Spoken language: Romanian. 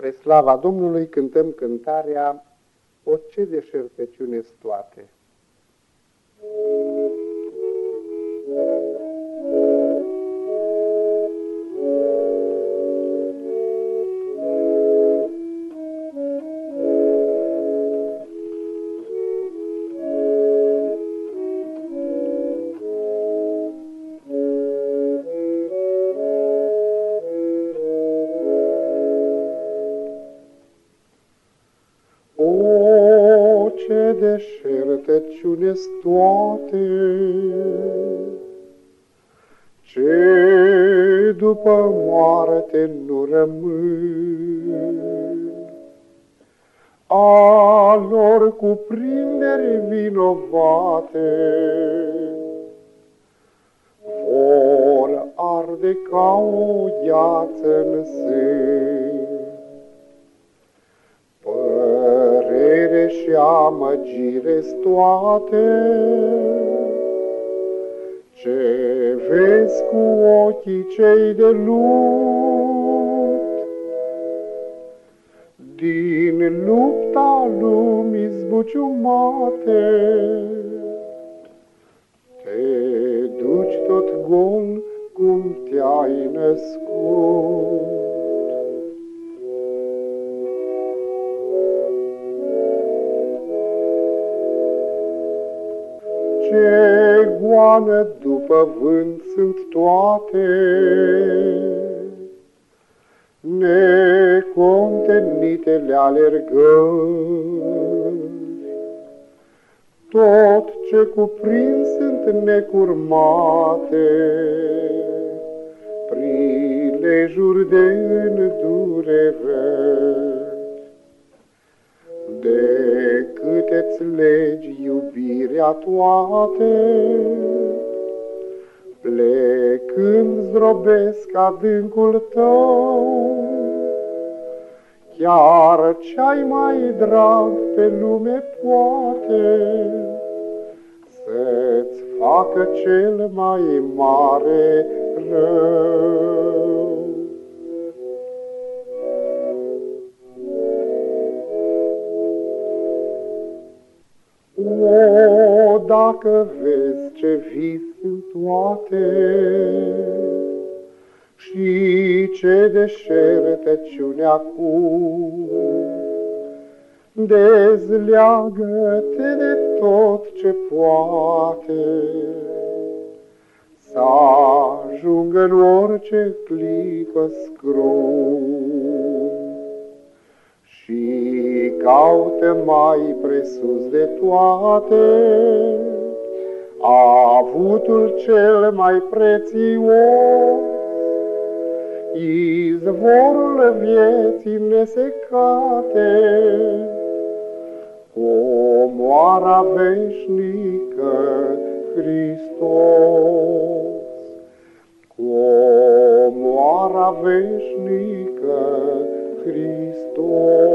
Spre slava Domnului cântăm cântarea O ce deșertăciune toate. Ce deșertăciune toate, ce după moarte nu rămân. A lor cuprinderi vinovate vor arde ca o gheață în sân. Și amăgire toate, ce vezi cu ochii cei de lut. Din lupta lumii zbuciumate, te duci tot gol cum te-ai născut. Ce goană după vânt sunt toate, necontenitele alergări. Tot ce cuprins sunt necurmate, prilejuri de îndurere de câte-ți legi iubirea toate, plecând zdrobesc adâncul tău, chiar ce-ai mai drag pe lume poate, să-ți facă cel mai mare rău. O, dacă vezi ce vis sunt toate și ce deșertăciune acum, dezleagă-te de tot ce poate să ajungă în orice clipă scrum și caută mai presus de toate avutul cel mai prețios, izvorul vieții nesecate, comoara veșnică Hristos. Comoara veșnică Hristos.